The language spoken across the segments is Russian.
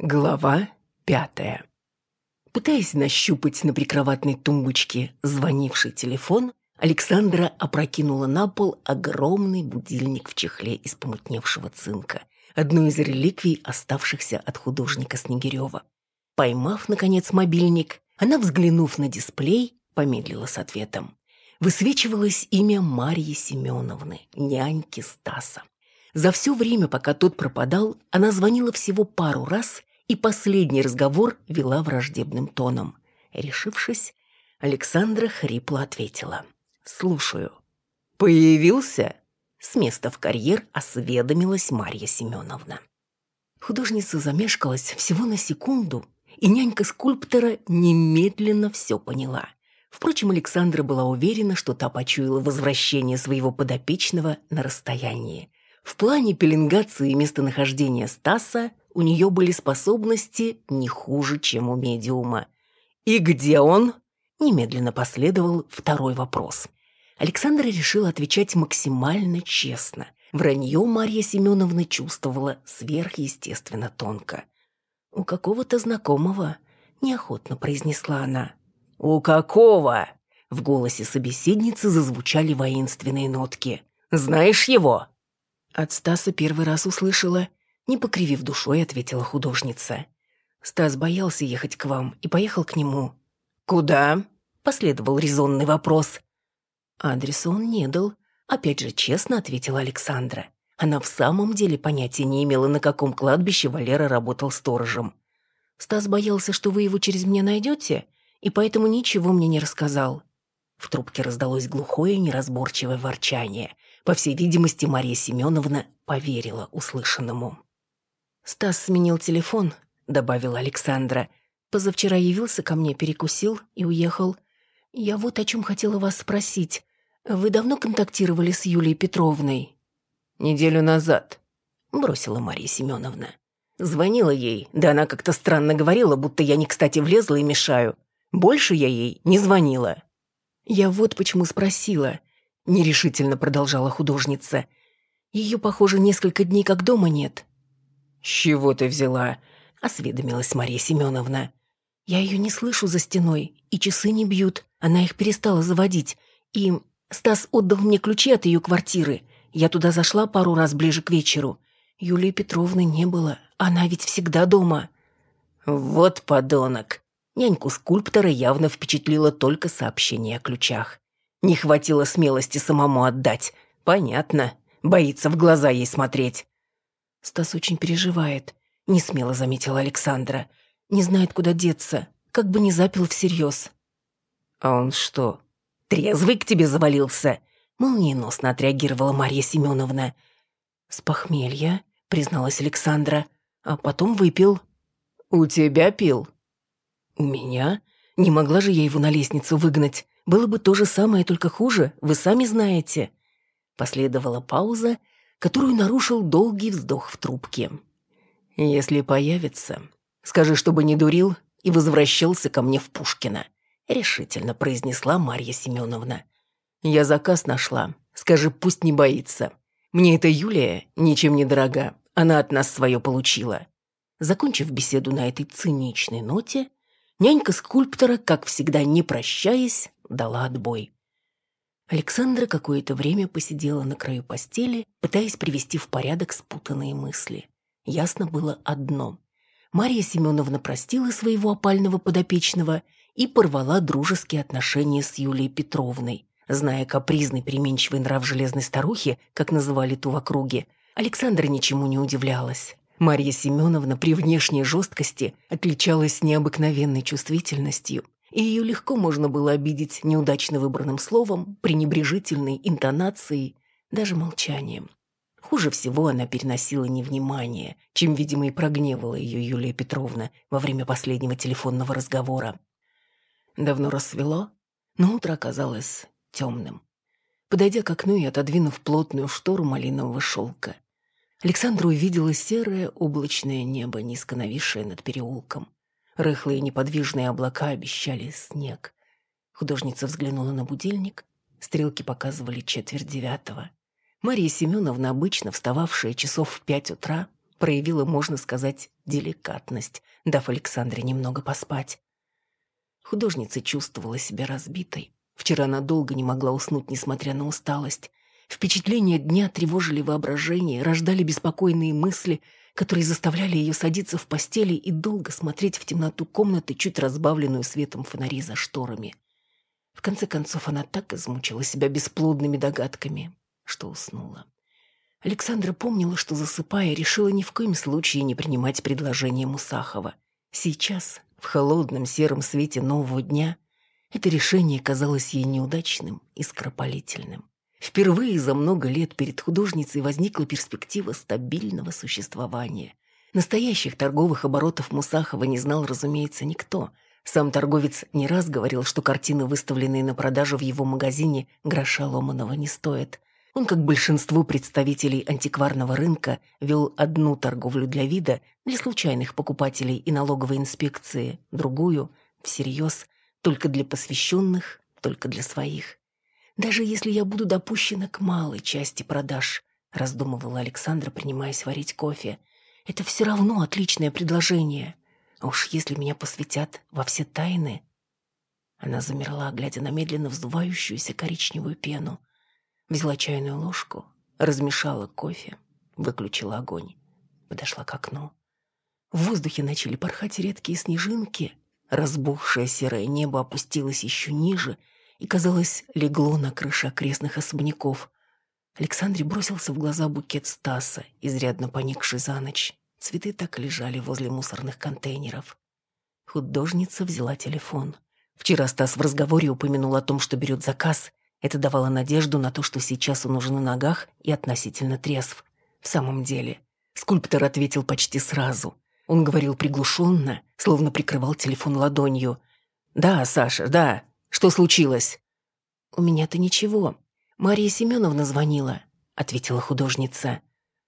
Глава пятая. Пытаясь нащупать на прикроватной тумбочке звонивший телефон, Александра опрокинула на пол огромный будильник в чехле из помутневшего цинка, одну из реликвий, оставшихся от художника Снегирева. Поймав, наконец, мобильник, она, взглянув на дисплей, помедлила с ответом. Высвечивалось имя Марьи Семеновны, няньки Стаса. За все время, пока тот пропадал, она звонила всего пару раз и последний разговор вела враждебным тоном. Решившись, Александра хрипло ответила. «Слушаю». «Появился?» С места в карьер осведомилась Марья Семеновна. Художница замешкалась всего на секунду, и нянька скульптора немедленно все поняла. Впрочем, Александра была уверена, что та почуяла возвращение своего подопечного на расстоянии. В плане пеленгации местонахождения Стаса у нее были способности не хуже, чем у медиума. «И где он?» Немедленно последовал второй вопрос. Александра решила отвечать максимально честно. Вранье Марья Семеновна чувствовала сверхъестественно тонко. «У какого-то знакомого», — неохотно произнесла она. «У какого?» В голосе собеседницы зазвучали воинственные нотки. «Знаешь его?» От Стаса первый раз услышала, не покривив душой, ответила художница. Стас боялся ехать к вам и поехал к нему. «Куда?» – последовал резонный вопрос. Адреса он не дал. Опять же, честно ответила Александра. Она в самом деле понятия не имела, на каком кладбище Валера работал сторожем. Стас боялся, что вы его через меня найдете, и поэтому ничего мне не рассказал. В трубке раздалось глухое неразборчивое ворчание. По всей видимости, Мария Семеновна поверила услышанному. «Стас сменил телефон», — добавила Александра. «Позавчера явился ко мне, перекусил и уехал. Я вот о чем хотела вас спросить. Вы давно контактировали с Юлией Петровной?» «Неделю назад», — бросила Мария Семеновна. Звонила ей, да она как-то странно говорила, будто я не кстати влезла и мешаю. Больше я ей не звонила. «Я вот почему спросила», — нерешительно продолжала художница. «Ее, похоже, несколько дней как дома нет». «С чего ты взяла?» — осведомилась Мария Семеновна. «Я ее не слышу за стеной, и часы не бьют. Она их перестала заводить. И Стас отдал мне ключи от ее квартиры. Я туда зашла пару раз ближе к вечеру. Юлии Петровны не было. Она ведь всегда дома». «Вот подонок!» Няньку скульптора явно впечатлило только сообщение о ключах. Не хватило смелости самому отдать. Понятно. Боится в глаза ей смотреть. Стас очень переживает, не смело заметила Александра. Не знает, куда деться, как бы не запил всерьез. А он что, трезвый к тебе завалился? Молниеносно отреагировала Марья Семеновна. С похмелья, призналась Александра, а потом выпил. У тебя пил? «У меня? Не могла же я его на лестницу выгнать. Было бы то же самое, только хуже, вы сами знаете». Последовала пауза, которую нарушил долгий вздох в трубке. «Если появится, скажи, чтобы не дурил и возвращался ко мне в Пушкино», решительно произнесла Марья Семеновна. «Я заказ нашла. Скажи, пусть не боится. Мне эта Юлия ничем не дорога. Она от нас свое получила». Закончив беседу на этой циничной ноте, Нянька скульптора, как всегда не прощаясь, дала отбой. Александра какое-то время посидела на краю постели, пытаясь привести в порядок спутанные мысли. Ясно было одно. Мария Семеновна простила своего опального подопечного и порвала дружеские отношения с Юлией Петровной. Зная капризный переменчивый нрав железной старухи, как называли ту в округе, Александра ничему не удивлялась. Марья Семеновна при внешней жесткости отличалась необыкновенной чувствительностью, и ее легко можно было обидеть неудачно выбранным словом, пренебрежительной интонацией, даже молчанием. Хуже всего она переносила невнимание, чем, видимо, и прогневала ее Юлия Петровна во время последнего телефонного разговора. Давно рассвело, но утро оказалось темным. Подойдя к окну и отодвинув плотную штору малинового шелка, Александра увидела серое облачное небо, низко нависшее над переулком. Рыхлые неподвижные облака обещали снег. Художница взглянула на будильник. Стрелки показывали четверть девятого. Мария Семеновна, обычно встававшая часов в пять утра, проявила, можно сказать, деликатность, дав Александре немного поспать. Художница чувствовала себя разбитой. Вчера она долго не могла уснуть, несмотря на усталость. Впечатления дня тревожили воображение, рождали беспокойные мысли, которые заставляли ее садиться в постели и долго смотреть в темноту комнаты, чуть разбавленную светом фонари за шторами. В конце концов, она так измучила себя бесплодными догадками, что уснула. Александра помнила, что, засыпая, решила ни в коем случае не принимать предложение Мусахова. Сейчас, в холодном сером свете нового дня это решение казалось ей неудачным и скоропалительным. Впервые за много лет перед художницей возникла перспектива стабильного существования. Настоящих торговых оборотов Мусахова не знал, разумеется, никто. Сам торговец не раз говорил, что картины, выставленные на продажу в его магазине, гроша ломаного не стоят. Он, как большинство представителей антикварного рынка, вел одну торговлю для вида, для случайных покупателей и налоговой инспекции, другую, всерьез, только для посвященных, только для своих. «Даже если я буду допущена к малой части продаж», раздумывала Александра, принимаясь варить кофе, «это все равно отличное предложение. А уж если меня посвятят во все тайны...» Она замерла, глядя на медленно вздувающуюся коричневую пену. Взяла чайную ложку, размешала кофе, выключила огонь. Подошла к окну. В воздухе начали порхать редкие снежинки. Разбухшее серое небо опустилось еще ниже и, казалось, легло на крыши окрестных особняков. Александре бросился в глаза букет Стаса, изрядно поникший за ночь. Цветы так лежали возле мусорных контейнеров. Художница взяла телефон. Вчера Стас в разговоре упомянул о том, что берет заказ, это давало надежду на то, что сейчас он уже на ногах и относительно трезв. В самом деле, скульптор ответил почти сразу. Он говорил приглушенно, словно прикрывал телефон ладонью. «Да, Саша, да. Что случилось?» «У меня-то ничего. Мария Семеновна звонила», — ответила художница.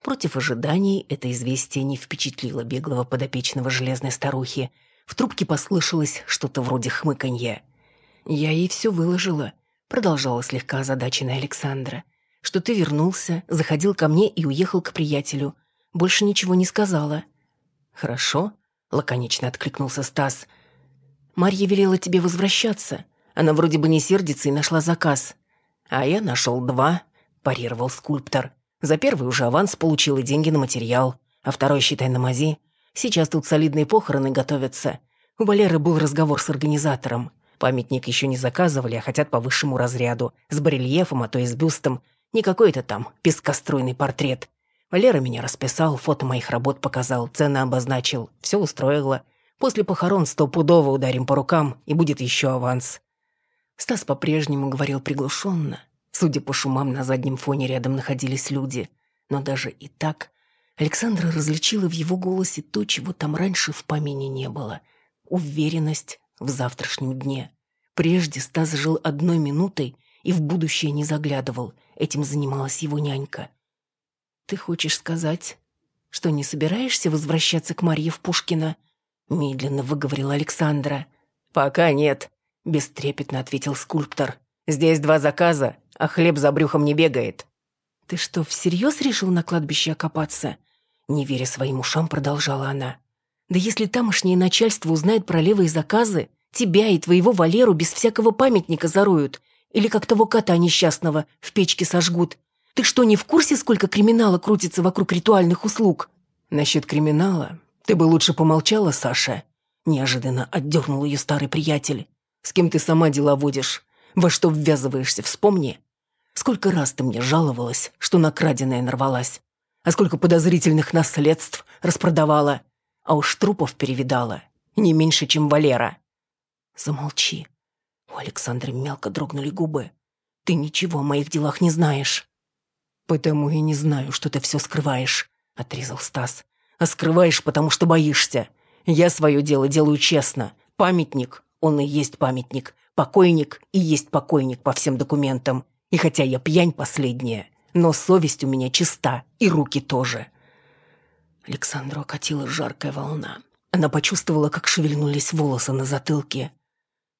Против ожиданий это известие не впечатлило беглого подопечного железной старухи. В трубке послышалось что-то вроде хмыканья. «Я ей все выложила продолжала слегка озадаченная Александра, что ты вернулся, заходил ко мне и уехал к приятелю. Больше ничего не сказала. Хорошо, лаконично откликнулся Стас. Марья велела тебе возвращаться. Она вроде бы не сердится и нашла заказ. А я нашел два, парировал скульптор. За первый уже аванс получил и деньги на материал, а второй, считай, на мази. Сейчас тут солидные похороны готовятся. У Валеры был разговор с организатором. Памятник еще не заказывали, а хотят по высшему разряду. С барельефом, а то и с бюстом. Не какой-то там пескоструйный портрет. Валера меня расписал, фото моих работ показал, цены обозначил. Все устроило. После похорон стопудово ударим по рукам, и будет еще аванс. Стас по-прежнему говорил приглушенно. Судя по шумам, на заднем фоне рядом находились люди. Но даже и так Александра различила в его голосе то, чего там раньше в помине не было. Уверенность, в завтрашнем дне. Прежде Стас жил одной минутой и в будущее не заглядывал. Этим занималась его нянька. «Ты хочешь сказать, что не собираешься возвращаться к Марье в Пушкина?» Медленно выговорила Александра. «Пока нет», — бестрепетно ответил скульптор. «Здесь два заказа, а хлеб за брюхом не бегает». «Ты что, всерьез решил на кладбище окопаться?» Не веря своим ушам, продолжала она. Да если тамошнее начальство узнает про левые заказы, тебя и твоего Валеру без всякого памятника зароют. Или как того кота несчастного в печке сожгут. Ты что, не в курсе, сколько криминала крутится вокруг ритуальных услуг? Насчет криминала ты бы лучше помолчала, Саша. Неожиданно отдернул ее старый приятель. С кем ты сама дела водишь? Во что ввязываешься, вспомни. Сколько раз ты мне жаловалась, что на краденое нарвалась. А сколько подозрительных наследств распродавала а уж трупов перевидала. Не меньше, чем Валера. Замолчи. У Александры мелко дрогнули губы. Ты ничего о моих делах не знаешь. Потому и не знаю, что ты все скрываешь, отрезал Стас. А скрываешь, потому что боишься. Я свое дело делаю честно. Памятник, он и есть памятник. Покойник и есть покойник по всем документам. И хотя я пьянь последняя, но совесть у меня чиста, и руки тоже. Александру окатила жаркая волна. Она почувствовала, как шевельнулись волосы на затылке.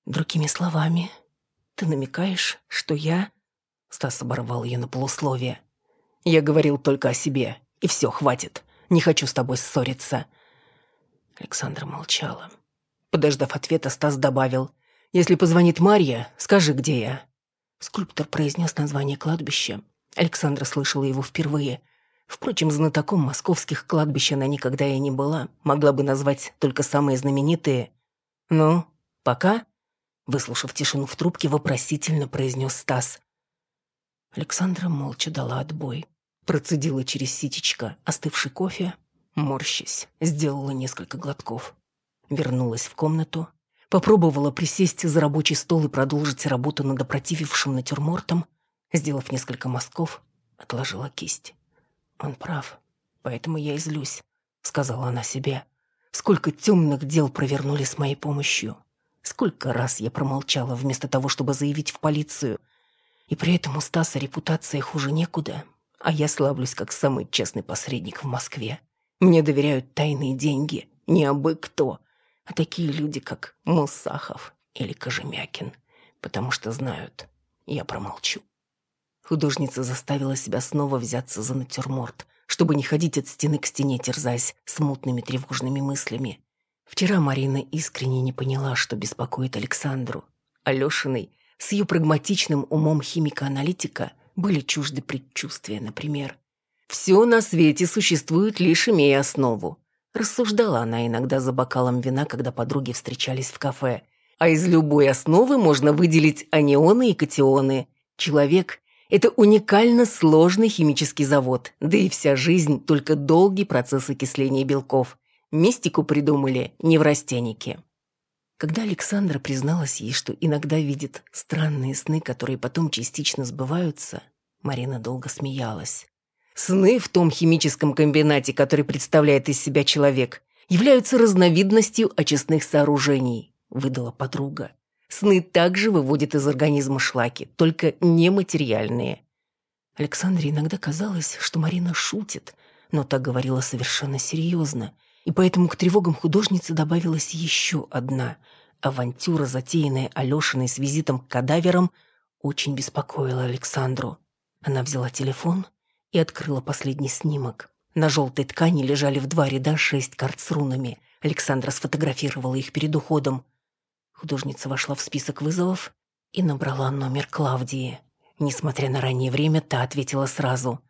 Другими словами, ты намекаешь, что я... Стас оборвал ее на полусловие. Я говорил только о себе, и все, хватит. Не хочу с тобой ссориться». Александра молчала. Подождав ответа, Стас добавил. «Если позвонит Марья, скажи, где я». Скульптор произнес название кладбища. Александра слышала его впервые. Впрочем, знатоком московских кладбищ она никогда и не была. Могла бы назвать только самые знаменитые. «Ну, пока?» Выслушав тишину в трубке, вопросительно произнес Стас. Александра молча дала отбой. Процедила через ситечко остывший кофе, морщись, сделала несколько глотков. Вернулась в комнату, попробовала присесть за рабочий стол и продолжить работу над опротивившим натюрмортом, сделав несколько мазков, отложила кисть. «Он прав, поэтому я и злюсь», — сказала она себе. «Сколько темных дел провернули с моей помощью. Сколько раз я промолчала вместо того, чтобы заявить в полицию. И при этом у Стаса репутация хуже некуда, а я славлюсь как самый честный посредник в Москве. Мне доверяют тайные деньги, не абы кто, а такие люди, как Мусахов или Кожемякин, потому что знают, я промолчу. Художница заставила себя снова взяться за натюрморт, чтобы не ходить от стены к стене, терзаясь смутными тревожными мыслями. Вчера Марина искренне не поняла, что беспокоит Александру. Алешиной, с ее прагматичным умом химика-аналитика, были чужды предчувствия, например. «Все на свете существует, лишь имея основу», рассуждала она иногда за бокалом вина, когда подруги встречались в кафе. «А из любой основы можно выделить анионы и катионы. Человек – это уникально сложный химический завод, да и вся жизнь – только долгий процесс окисления белков. Мистику придумали неврастенники. Когда Александра призналась ей, что иногда видит странные сны, которые потом частично сбываются, Марина долго смеялась. Сны в том химическом комбинате, который представляет из себя человек, являются разновидностью очистных сооружений, выдала подруга. Сны также выводят из организма шлаки, только нематериальные. Александре иногда казалось, что Марина шутит, но так говорила совершенно серьезно – и поэтому к тревогам художницы добавилась еще одна. Авантюра, затеянная Алешиной с визитом к кадаверам, очень беспокоила Александру. Она взяла телефон и открыла последний снимок. На желтой ткани лежали в два ряда шесть карт с рунами. Александра сфотографировала их перед уходом. Художница вошла в список вызовов и набрала номер Клавдии. Несмотря на раннее время, та ответила сразу.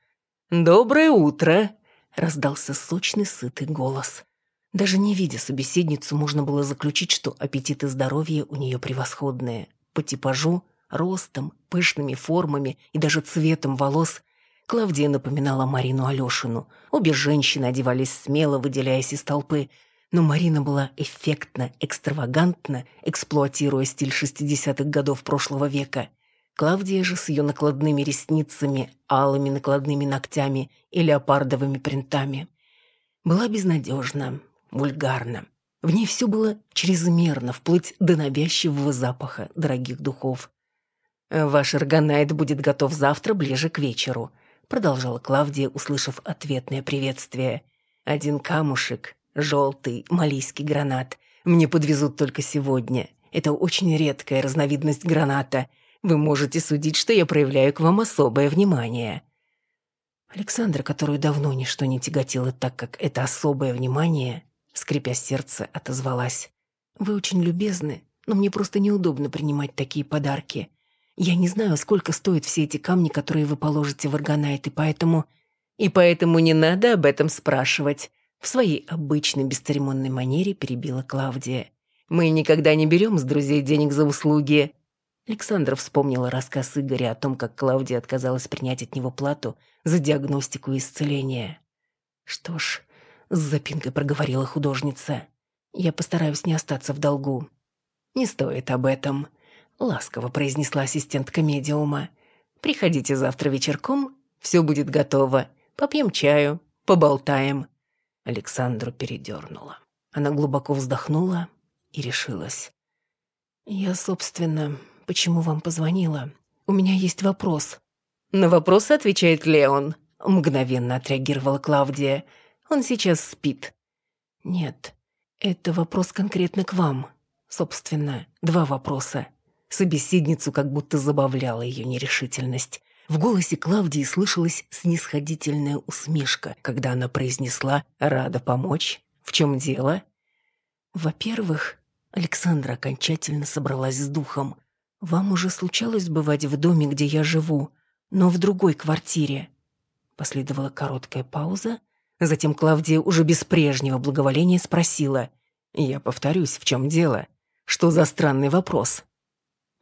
«Доброе утро!» раздался сочный, сытый голос. Даже не видя собеседницу, можно было заключить, что аппетит и здоровье у нее превосходные. По типажу, ростом, пышными формами и даже цветом волос Клавдия напоминала Марину Алешину. Обе женщины одевались смело, выделяясь из толпы, но Марина была эффектна, экстравагантна, эксплуатируя стиль 60-х годов прошлого века – Клавдия же с ее накладными ресницами, алыми накладными ногтями и леопардовыми принтами была безнадежна, вульгарна. В ней все было чрезмерно, вплоть до навязчивого запаха дорогих духов. «Ваш органайт будет готов завтра ближе к вечеру», продолжала Клавдия, услышав ответное приветствие. «Один камушек, желтый малийский гранат. Мне подвезут только сегодня. Это очень редкая разновидность граната – вы можете судить, что я проявляю к вам особое внимание». Александра, которую давно ничто не тяготило так, как это особое внимание, скрипя сердце, отозвалась. «Вы очень любезны, но мне просто неудобно принимать такие подарки. Я не знаю, сколько стоят все эти камни, которые вы положите в органайт, и поэтому...» «И поэтому не надо об этом спрашивать», в своей обычной бесцеремонной манере перебила Клавдия. «Мы никогда не берем с друзей денег за услуги. Александра вспомнила рассказ Игоря о том, как Клавдия отказалась принять от него плату за диагностику и исцеление. «Что ж», — с запинкой проговорила художница, — «я постараюсь не остаться в долгу». «Не стоит об этом», — ласково произнесла ассистентка медиума. «Приходите завтра вечерком, все будет готово. Попьем чаю, поболтаем». Александру передернула. Она глубоко вздохнула и решилась. «Я, собственно, почему вам позвонила. У меня есть вопрос». «На вопросы отвечает Леон», — мгновенно отреагировала Клавдия. «Он сейчас спит». «Нет, это вопрос конкретно к вам. Собственно, два вопроса». Собеседницу как будто забавляла ее нерешительность. В голосе Клавдии слышалась снисходительная усмешка, когда она произнесла «Рада помочь? В чем дело?» «Во-первых, Александра окончательно собралась с духом. Вам уже случалось бывать в доме, где я живу, но в другой квартире?» Последовала короткая пауза, затем Клавдия уже без прежнего благоволения спросила «Я повторюсь, в чем дело? Что за странный вопрос?»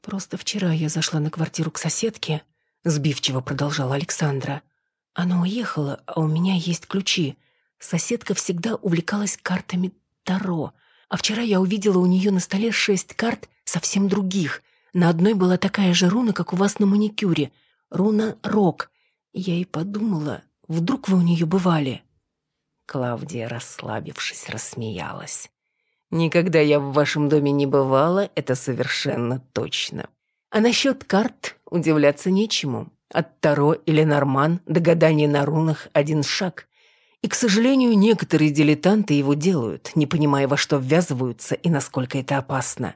«Просто вчера я зашла на квартиру к соседке», — сбивчиво продолжала Александра. «Она уехала, а у меня есть ключи. Соседка всегда увлекалась картами Таро, а вчера я увидела у нее на столе шесть карт совсем других. На одной была такая же руна, как у вас на маникюре. Руна Рок. Я и подумала, вдруг вы у нее бывали?» Клавдия, расслабившись, рассмеялась. «Никогда я в вашем доме не бывала, это совершенно точно. А насчет карт удивляться нечему. От Таро или Норман до гадания на рунах один шаг. И, к сожалению, некоторые дилетанты его делают, не понимая, во что ввязываются и насколько это опасно.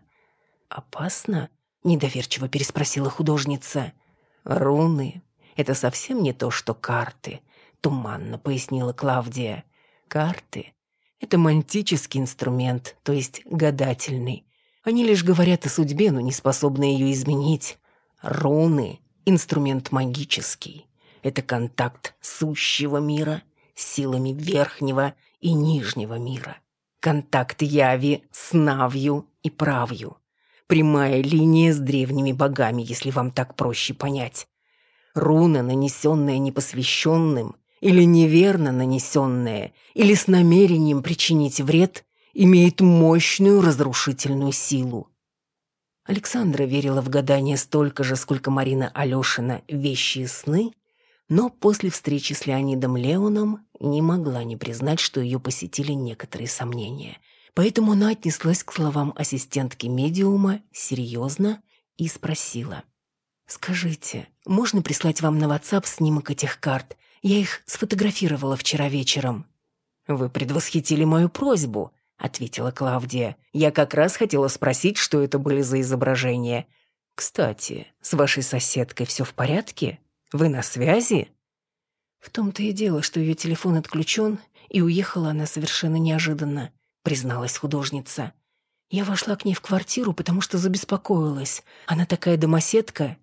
«Опасно?» – недоверчиво переспросила художница. «Руны – это совсем не то, что карты», – туманно пояснила Клавдия. «Карты – это мантический инструмент, то есть гадательный. Они лишь говорят о судьбе, но не способны ее изменить. Руны – инструмент магический. Это контакт сущего мира – силами верхнего и нижнего мира. Контакт яви с навью и правью. Прямая линия с древними богами, если вам так проще понять. Руна, нанесенная непосвященным, или неверно нанесенная, или с намерением причинить вред, имеет мощную разрушительную силу. Александра верила в гадания столько же, сколько Марина Алешина вещи и сны, но после встречи с Леонидом Леоном не могла не признать, что ее посетили некоторые сомнения. Поэтому она отнеслась к словам ассистентки медиума серьезно и спросила. «Скажите, можно прислать вам на WhatsApp снимок этих карт? Я их сфотографировала вчера вечером». «Вы предвосхитили мою просьбу», — ответила Клавдия. «Я как раз хотела спросить, что это были за изображения. Кстати, с вашей соседкой все в порядке?» Вы на связи?» В том-то и дело, что ее телефон отключен, и уехала она совершенно неожиданно, призналась художница. Я вошла к ней в квартиру, потому что забеспокоилась. Она такая домоседка.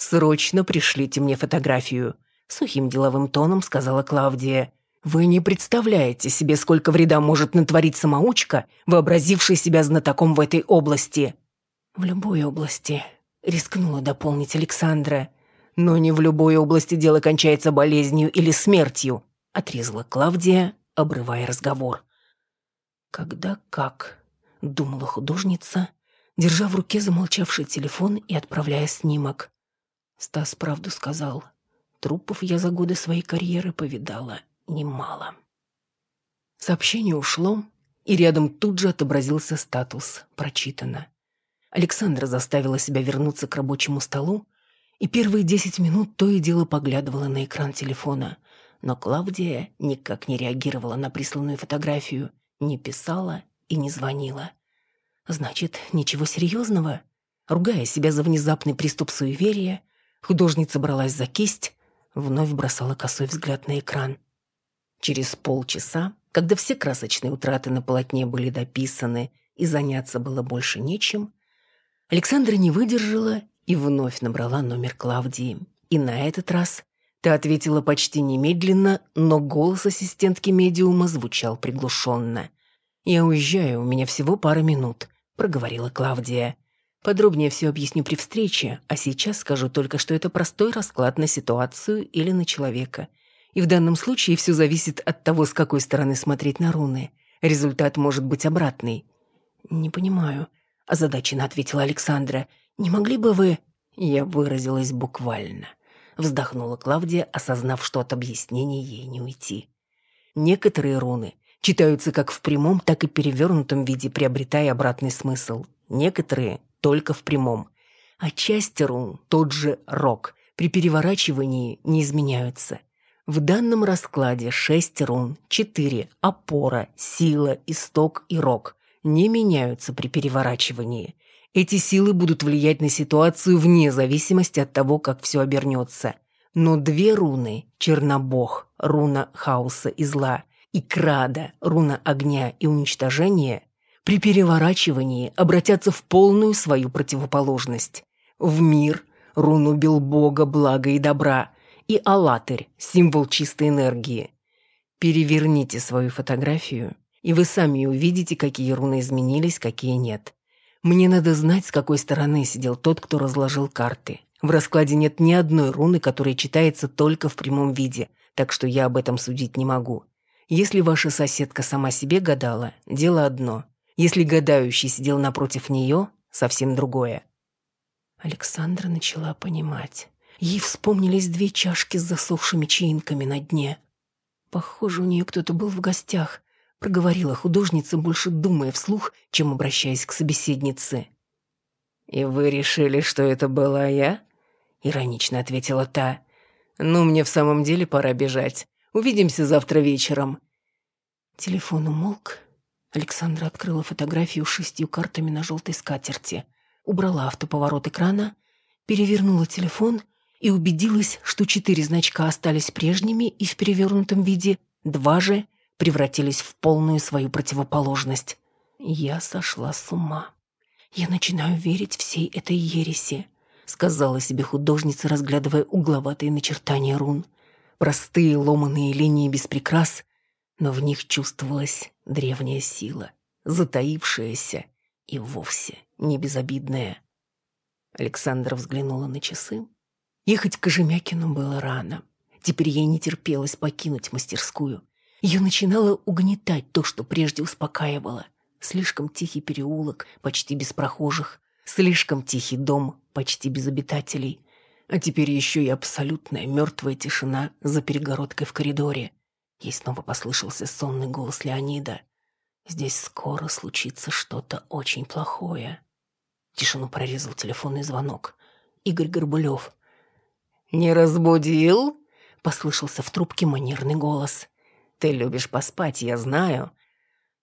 «Срочно пришлите мне фотографию», — сухим деловым тоном сказала Клавдия. «Вы не представляете себе, сколько вреда может натворить самоучка, вообразивший себя знатоком в этой области». «В любой области», — рискнула дополнить Александра. Но не в любой области дело кончается болезнью или смертью, отрезала Клавдия, обрывая разговор. Когда как, думала художница, держа в руке замолчавший телефон и отправляя снимок. Стас правду сказал. Трупов я за годы своей карьеры повидала немало. Сообщение ушло, и рядом тут же отобразился статус «Прочитано». Александра заставила себя вернуться к рабочему столу и первые десять минут то и дело поглядывала на экран телефона. Но Клавдия никак не реагировала на присланную фотографию, не писала и не звонила. Значит, ничего серьезного? Ругая себя за внезапный приступ суеверия, художница бралась за кисть, вновь бросала косой взгляд на экран. Через полчаса, когда все красочные утраты на полотне были дописаны и заняться было больше нечем, Александра не выдержала и вновь набрала номер Клавдии. И на этот раз та ответила почти немедленно, но голос ассистентки медиума звучал приглушенно. «Я уезжаю, у меня всего пара минут», — проговорила Клавдия. «Подробнее все объясню при встрече, а сейчас скажу только, что это простой расклад на ситуацию или на человека. И в данном случае все зависит от того, с какой стороны смотреть на руны. Результат может быть обратный». «Не понимаю», — озадаченно ответила Александра. «Не могли бы вы...» Я выразилась буквально. Вздохнула Клавдия, осознав, что от объяснений ей не уйти. Некоторые руны читаются как в прямом, так и перевернутом виде, приобретая обратный смысл. Некоторые только в прямом. А часть рун, тот же рок, при переворачивании не изменяются. В данном раскладе шесть рун, четыре – опора, сила, исток и рок – не меняются при переворачивании. Эти силы будут влиять на ситуацию вне зависимости от того, как все обернется. Но две руны – Чернобог, руна хаоса и зла, и Крада, руна огня и уничтожения – при переворачивании обратятся в полную свою противоположность. В мир, руну Белбога, блага и добра, и Алатырь, символ чистой энергии. Переверните свою фотографию, и вы сами увидите, какие руны изменились, какие нет. Мне надо знать, с какой стороны сидел тот, кто разложил карты. В раскладе нет ни одной руны, которая читается только в прямом виде, так что я об этом судить не могу. Если ваша соседка сама себе гадала, дело одно. Если гадающий сидел напротив нее, совсем другое. Александра начала понимать. Ей вспомнились две чашки с засохшими чаинками на дне. Похоже, у нее кто-то был в гостях, проговорила художница, больше думая вслух, чем обращаясь к собеседнице. «И вы решили, что это была я?» — иронично ответила та. «Ну, мне в самом деле пора бежать. Увидимся завтра вечером». Телефон умолк, Александра открыла фотографию с шестью картами на желтой скатерти, убрала автоповорот экрана, перевернула телефон и убедилась, что четыре значка остались прежними и в перевернутом виде, два же превратились в полную свою противоположность. Я сошла с ума. Я начинаю верить всей этой ереси, сказала себе художница, разглядывая угловатые начертания рун. Простые ломаные линии без прикрас, но в них чувствовалась древняя сила, затаившаяся и вовсе не безобидная. Александра взглянула на часы. Ехать к Кожемякину было рано. Теперь ей не терпелось покинуть мастерскую. Ее начинало угнетать то, что прежде успокаивало. Слишком тихий переулок, почти без прохожих. Слишком тихий дом, почти без обитателей. А теперь еще и абсолютная мертвая тишина за перегородкой в коридоре. Ей снова послышался сонный голос Леонида. «Здесь скоро случится что-то очень плохое». Тишину прорезал телефонный звонок. Игорь Горбулев. «Не разбудил?» — послышался в трубке манерный голос. «Ты любишь поспать, я знаю».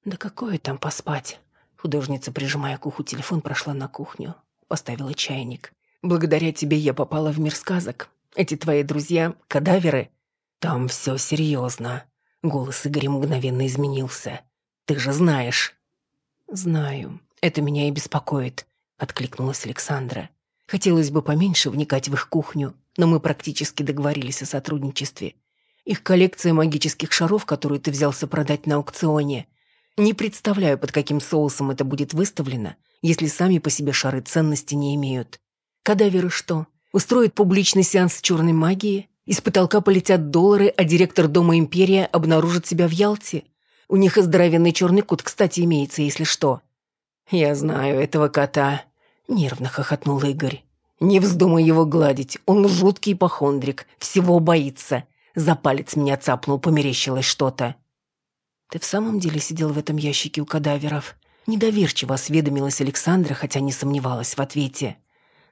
«Да какое там поспать?» Художница, прижимая к уху телефон, прошла на кухню. Поставила чайник. «Благодаря тебе я попала в мир сказок. Эти твои друзья — кадаверы. «Там все серьезно». Голос Игоря мгновенно изменился. «Ты же знаешь». «Знаю. Это меня и беспокоит», — откликнулась Александра. «Хотелось бы поменьше вникать в их кухню, но мы практически договорились о сотрудничестве. Их коллекция магических шаров, которую ты взялся продать на аукционе. Не представляю, под каким соусом это будет выставлено, если сами по себе шары ценности не имеют. Кадаверы что, устроят публичный сеанс черной магии? Из потолка полетят доллары, а директор Дома Империя обнаружит себя в Ялте. У них и здоровенный черный кот, кстати, имеется, если что. «Я знаю этого кота», — нервно хохотнул Игорь. «Не вздумай его гладить, он жуткий ипохондрик, всего боится. За палец меня цапнул, померещилось что-то». «Ты в самом деле сидел в этом ящике у кадаверов?» Недоверчиво осведомилась Александра, хотя не сомневалась в ответе.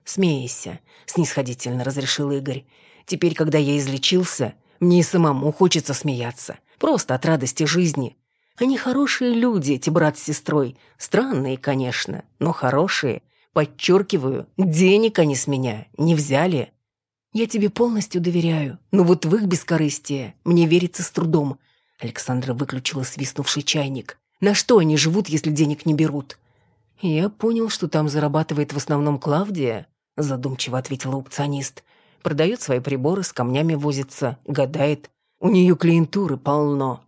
«Смейся», — снисходительно разрешил Игорь. Теперь, когда я излечился, мне и самому хочется смеяться. Просто от радости жизни. Они хорошие люди, эти брат с сестрой. Странные, конечно, но хорошие. Подчеркиваю, денег они с меня не взяли. Я тебе полностью доверяю, но вот в их бескорыстие мне верится с трудом. Александра выключила свистнувший чайник. На что они живут, если денег не берут? Я понял, что там зарабатывает в основном Клавдия, задумчиво ответила аукционист. Продает свои приборы, с камнями возится, гадает. У нее клиентуры полно.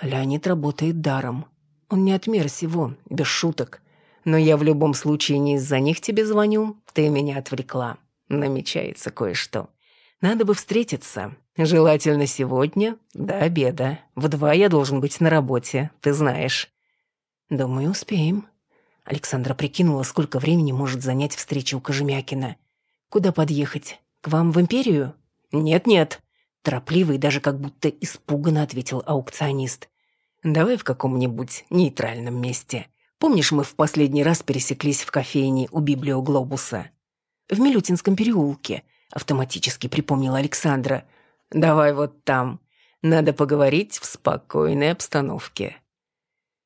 Леонид работает даром. Он не от мира сего, без шуток. Но я в любом случае не из-за них тебе звоню. Ты меня отвлекла. Намечается кое-что. Надо бы встретиться. Желательно сегодня, до обеда. В два я должен быть на работе, ты знаешь. Думаю, успеем. Александра прикинула, сколько времени может занять встреча у Кожемякина. Куда подъехать? «К вам в империю?» «Нет-нет», — торопливый, даже как будто испуганно ответил аукционист. «Давай в каком-нибудь нейтральном месте. Помнишь, мы в последний раз пересеклись в кофейне у Библиоглобуса?» «В Милютинском переулке», — автоматически припомнила Александра. «Давай вот там. Надо поговорить в спокойной обстановке».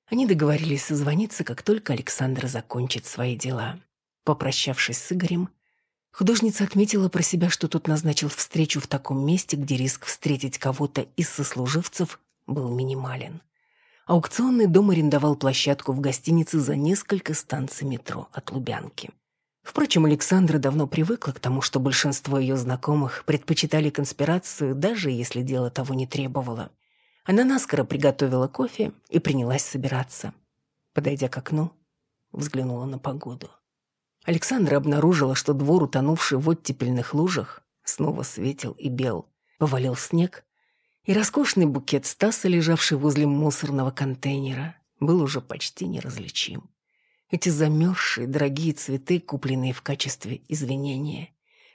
Они договорились созвониться, как только Александра закончит свои дела. Попрощавшись с Игорем, Художница отметила про себя, что тот назначил встречу в таком месте, где риск встретить кого-то из сослуживцев был минимален. Аукционный дом арендовал площадку в гостинице за несколько станций метро от Лубянки. Впрочем, Александра давно привыкла к тому, что большинство ее знакомых предпочитали конспирацию, даже если дело того не требовало. Она наскоро приготовила кофе и принялась собираться. Подойдя к окну, взглянула на погоду. Александра обнаружила, что двор, утонувший в оттепельных лужах, снова светил и бел. Повалил снег, и роскошный букет Стаса, лежавший возле мусорного контейнера, был уже почти неразличим. Эти замерзшие, дорогие цветы, купленные в качестве извинения,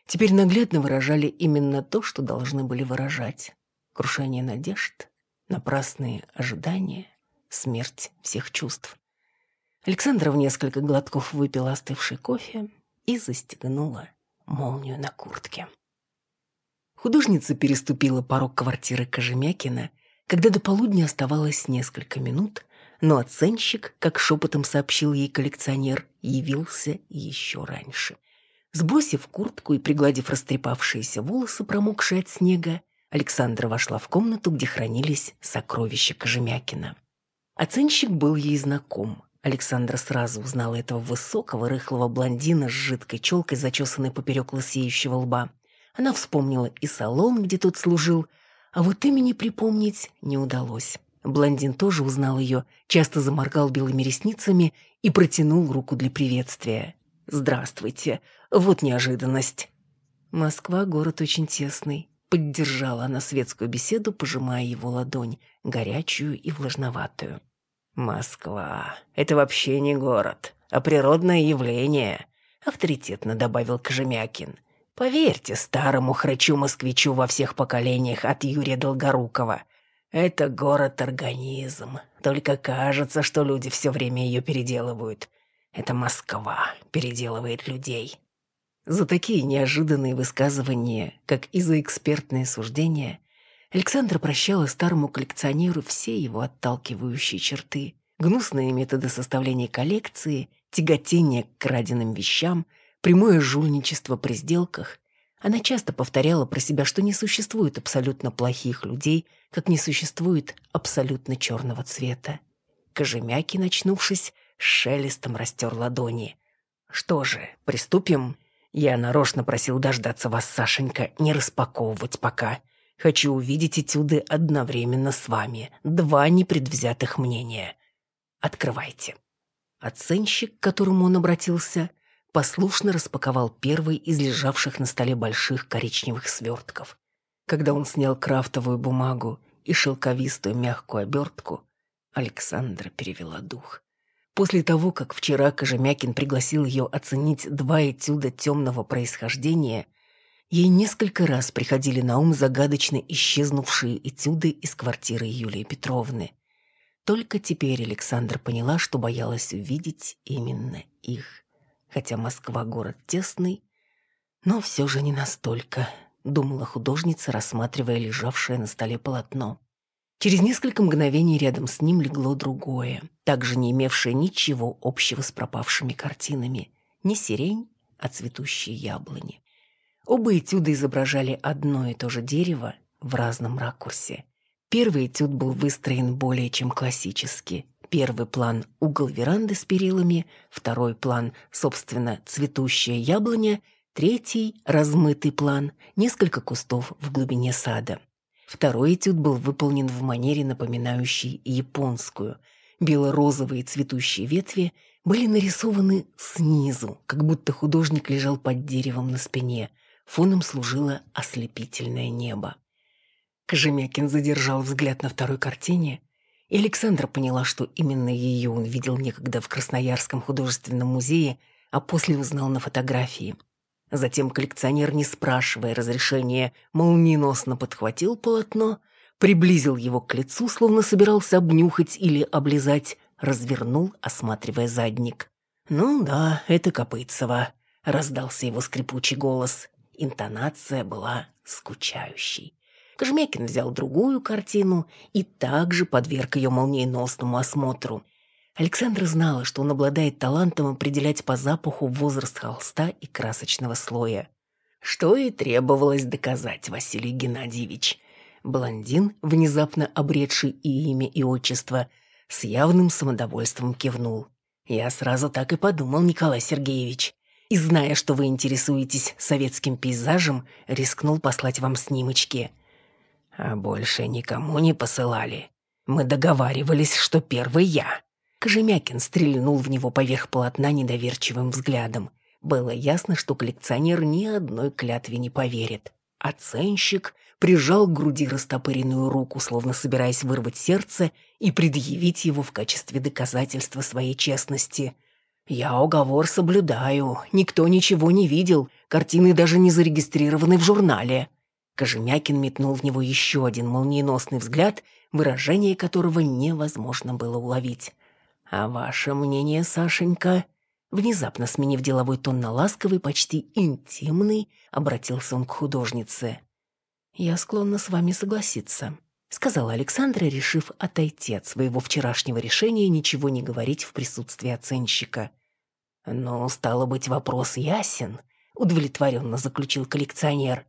теперь наглядно выражали именно то, что должны были выражать. Крушение надежд, напрасные ожидания, смерть всех чувств. Александра в несколько глотков выпила остывший кофе и застегнула молнию на куртке. Художница переступила порог квартиры Кожемякина, когда до полудня оставалось несколько минут, но оценщик, как шепотом сообщил ей коллекционер, явился еще раньше. Сбросив куртку и пригладив растрепавшиеся волосы, промокшие от снега, Александра вошла в комнату, где хранились сокровища Кожемякина. Оценщик был ей знаком. Александра сразу узнала этого высокого, рыхлого блондина с жидкой челкой, зачесанной поперек лысеющего лба. Она вспомнила и салон, где тот служил, а вот имени припомнить не удалось. Блондин тоже узнал ее, часто заморгал белыми ресницами и протянул руку для приветствия. «Здравствуйте. Вот неожиданность». «Москва — город очень тесный», — поддержала она светскую беседу, пожимая его ладонь, горячую и влажноватую. «Москва — это вообще не город, а природное явление», — авторитетно добавил Кожемякин. «Поверьте старому хрычу-москвичу во всех поколениях от Юрия Долгорукова. Это город-организм. Только кажется, что люди все время ее переделывают. Это Москва переделывает людей. За такие неожиданные высказывания, как и за экспертные суждения, Александр прощала старому коллекционеру все его отталкивающие черты, гнусные методы составления коллекции, тяготение к краденным вещам, прямое жульничество при сделках она часто повторяла про себя, что не существует абсолютно плохих людей, как не существует абсолютно черного цвета. Кожемяки, начнувшись, шелестом растер ладони. «Что же, приступим?» Я нарочно просил дождаться вас, Сашенька, не распаковывать пока. Хочу увидеть этюды одновременно с вами. Два непредвзятых мнения. Открывайте. Оценщик, к которому он обратился, послушно распаковал первый из лежавших на столе больших коричневых свертков. Когда он снял крафтовую бумагу и шелковистую мягкую обертку, Александра перевела дух. После того, как вчера Кожемякин пригласил ее оценить два этюда темного происхождения, ей несколько раз приходили на ум загадочно исчезнувшие этюды из квартиры Юлии Петровны. Только теперь Александра поняла, что боялась увидеть именно их. Хотя Москва город тесный, но все же не настолько, думала художница, рассматривая лежавшее на столе полотно. Через несколько мгновений рядом с ним легло другое, также не имевшее ничего общего с пропавшими картинами. Не сирень, а цветущие яблони. Оба этюда изображали одно и то же дерево в разном ракурсе. Первый этюд был выстроен более чем классически, Первый план – угол веранды с перилами, второй план – собственно, цветущая яблоня, третий – размытый план – несколько кустов в глубине сада. Второй этюд был выполнен в манере, напоминающей японскую. Бело-розовые цветущие ветви были нарисованы снизу, как будто художник лежал под деревом на спине. Фоном служило ослепительное небо. Кожемякин задержал взгляд на второй картине – и Александра поняла, что именно ее он видел некогда в Красноярском художественном музее, а после узнал на фотографии. Затем коллекционер, не спрашивая разрешения, молниеносно подхватил полотно, приблизил его к лицу, словно собирался обнюхать или облизать, развернул, осматривая задник. «Ну да, это Копытцева», — раздался его скрипучий голос. Интонация была скучающей. Кожмякин взял другую картину и также подверг ее молниеносному осмотру. Александра знала, что он обладает талантом определять по запаху возраст холста и красочного слоя. Что и требовалось доказать, Василий Геннадьевич. Блондин, внезапно обретший и имя, и отчество, с явным самодовольством кивнул. «Я сразу так и подумал, Николай Сергеевич. И зная, что вы интересуетесь советским пейзажем, рискнул послать вам снимочки. А больше никому не посылали. Мы договаривались, что первый я». Кожемякин стрельнул в него поверх полотна недоверчивым взглядом. Было ясно, что коллекционер ни одной клятве не поверит. Оценщик прижал к груди растопыренную руку, словно собираясь вырвать сердце и предъявить его в качестве доказательства своей честности. «Я уговор соблюдаю. Никто ничего не видел. Картины даже не зарегистрированы в журнале». Кожемякин метнул в него еще один молниеносный взгляд, выражение которого невозможно было уловить. «А ваше мнение, Сашенька?» Внезапно сменив деловой тон на ласковый, почти интимный, обратился он к художнице. «Я склонна с вами согласиться», — сказала Александра, решив отойти от своего вчерашнего решения ничего не говорить в присутствии оценщика. «Ну, стало быть, вопрос ясен», — удовлетворенно заключил коллекционер.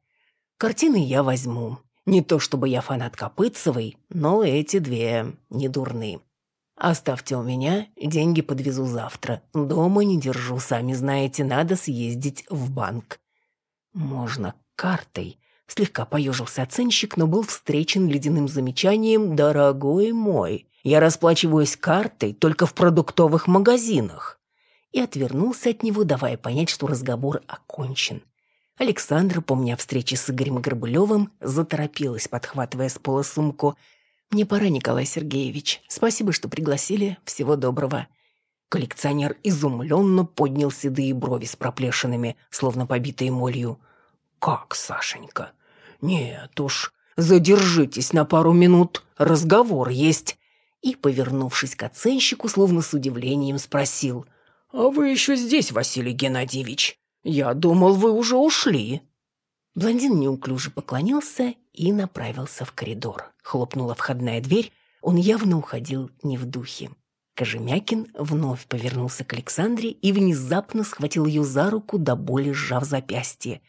«Картины я возьму. Не то чтобы я фанат Копытцевой, но эти две не дурны. Оставьте у меня, деньги подвезу завтра. Дома не держу, сами знаете, надо съездить в банк. Можно картой. Слегка поежился оценщик, но был встречен ледяным замечанием «Дорогой мой, я расплачиваюсь картой только в продуктовых магазинах» и отвернулся от него, давая понять, что разговор окончен. Александра, помня о встрече с Игорем Горбылевым, заторопилась, подхватывая с пола сумку – «Мне пора, Николай Сергеевич. Спасибо, что пригласили. Всего доброго». Коллекционер изумленно поднял седые брови с проплешинами, словно побитые молью. «Как, Сашенька? Нет уж, задержитесь на пару минут, разговор есть». И, повернувшись к оценщику, словно с удивлением спросил. «А вы еще здесь, Василий Геннадьевич? Я думал, вы уже ушли». Блондин неуклюже поклонился и направился в коридор. Хлопнула входная дверь, он явно уходил не в духе. Кожемякин вновь повернулся к Александре и внезапно схватил ее за руку, до боли сжав запястье.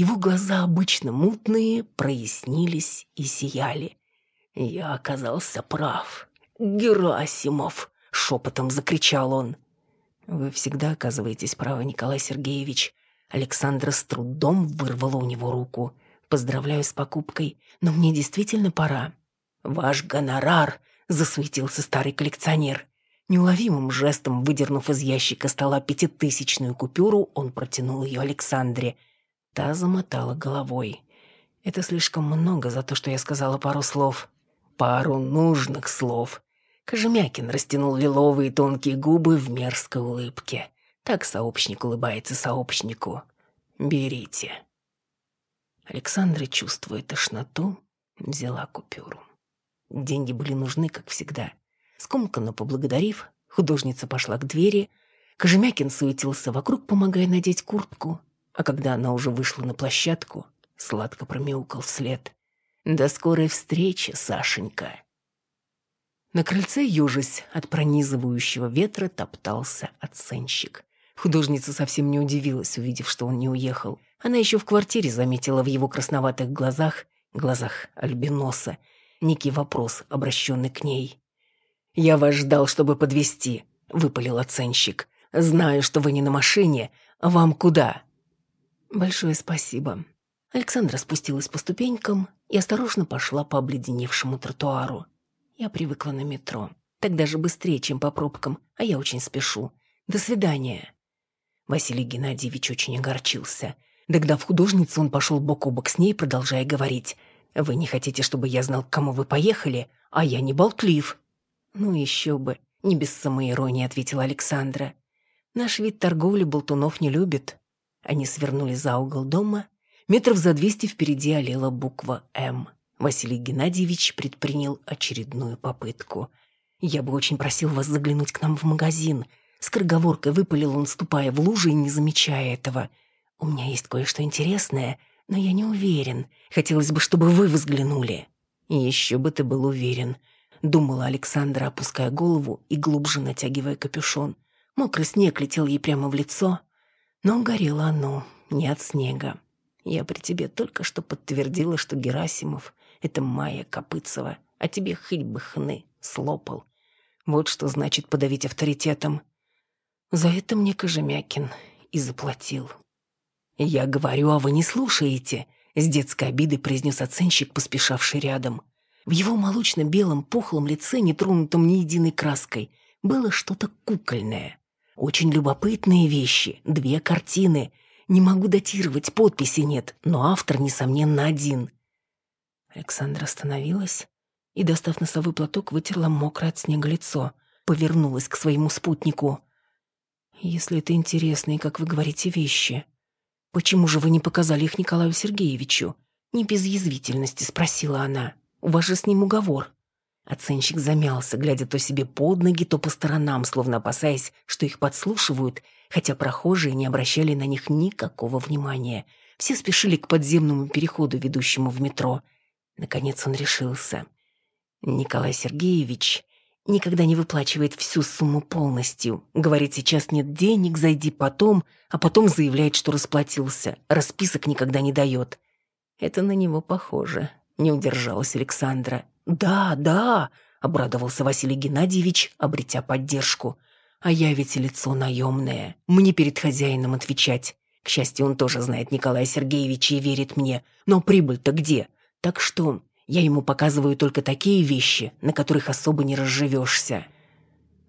Его глаза, обычно мутные, прояснились и сияли. «Я оказался прав. Герасимов!» — шепотом закричал он. «Вы всегда оказываетесь правы, Николай Сергеевич», Александра с трудом вырвала у него руку. «Поздравляю с покупкой, но мне действительно пора». «Ваш гонорар!» — засуетился старый коллекционер. Неуловимым жестом, выдернув из ящика стола пятитысячную купюру, он протянул ее Александре. Та замотала головой. «Это слишком много за то, что я сказала пару слов». «Пару нужных слов». Кожемякин растянул лиловые тонкие губы в мерзкой улыбке. Так сообщник улыбается сообщнику. Берите. Александра, чувствуя тошноту, взяла купюру. Деньги были нужны, как всегда. Скомканно поблагодарив, художница пошла к двери. Кожемякин суетился вокруг, помогая надеть куртку. А когда она уже вышла на площадку, сладко промяукал вслед. «До скорой встречи, Сашенька!» На крыльце, южась от пронизывающего ветра, топтался оценщик. Художница совсем не удивилась, увидев, что он не уехал. Она еще в квартире заметила в его красноватых глазах, глазах альбиноса, некий вопрос, обращенный к ней. «Я вас ждал, чтобы подвести, выпалил оценщик. «Знаю, что вы не на машине. Вам куда?» «Большое спасибо». Александра спустилась по ступенькам и осторожно пошла по обледеневшему тротуару. Я привыкла на метро. Так даже быстрее, чем по пробкам, а я очень спешу. До свидания. Василий Геннадьевич очень огорчился. Догнав художницу, он пошел бок о бок с ней, продолжая говорить. «Вы не хотите, чтобы я знал, к кому вы поехали? А я не болтлив». «Ну еще бы», — не без самоиронии ответила Александра. «Наш вид торговли болтунов не любит». Они свернули за угол дома. Метров за двести впереди олела буква «М». Василий Геннадьевич предпринял очередную попытку. «Я бы очень просил вас заглянуть к нам в магазин», Скороговоркой выпалил он, ступая в лужи и не замечая этого. «У меня есть кое-что интересное, но я не уверен. Хотелось бы, чтобы вы взглянули». «Еще бы ты был уверен. думала Александра, опуская голову и глубже натягивая капюшон. Мокрый снег летел ей прямо в лицо, но горело оно не от снега. Я при тебе только что подтвердила, что Герасимов — это Майя Копытцева, а тебе хоть бы хны слопал. Вот что значит подавить авторитетом. За это мне Кожемякин и заплатил. «Я говорю, а вы не слушаете», — с детской обидой произнес оценщик, поспешавший рядом. В его молочно-белом пухлом лице, не тронутом ни единой краской, было что-то кукольное. Очень любопытные вещи, две картины. Не могу датировать, подписи нет, но автор, несомненно, один. Александра остановилась и, достав носовой платок, вытерла мокрое от снега лицо, повернулась к своему спутнику. «Если это интересные, как вы говорите, вещи, почему же вы не показали их Николаю Сергеевичу?» Не без язвительности спросила она. У вас же с ним уговор». Оценщик замялся, глядя то себе под ноги, то по сторонам, словно опасаясь, что их подслушивают, хотя прохожие не обращали на них никакого внимания. Все спешили к подземному переходу, ведущему в метро. Наконец он решился. Николай Сергеевич никогда не выплачивает всю сумму полностью. Говорит, сейчас нет денег, зайди потом, а потом заявляет, что расплатился. Расписок никогда не дает. Это на него похоже. Не удержалась Александра. «Да, да», — обрадовался Василий Геннадьевич, обретя поддержку. «А я ведь лицо наемное. Мне перед хозяином отвечать. К счастью, он тоже знает Николая Сергеевича и верит мне. Но прибыль-то где? Так что я ему показываю только такие вещи, на которых особо не разживешься».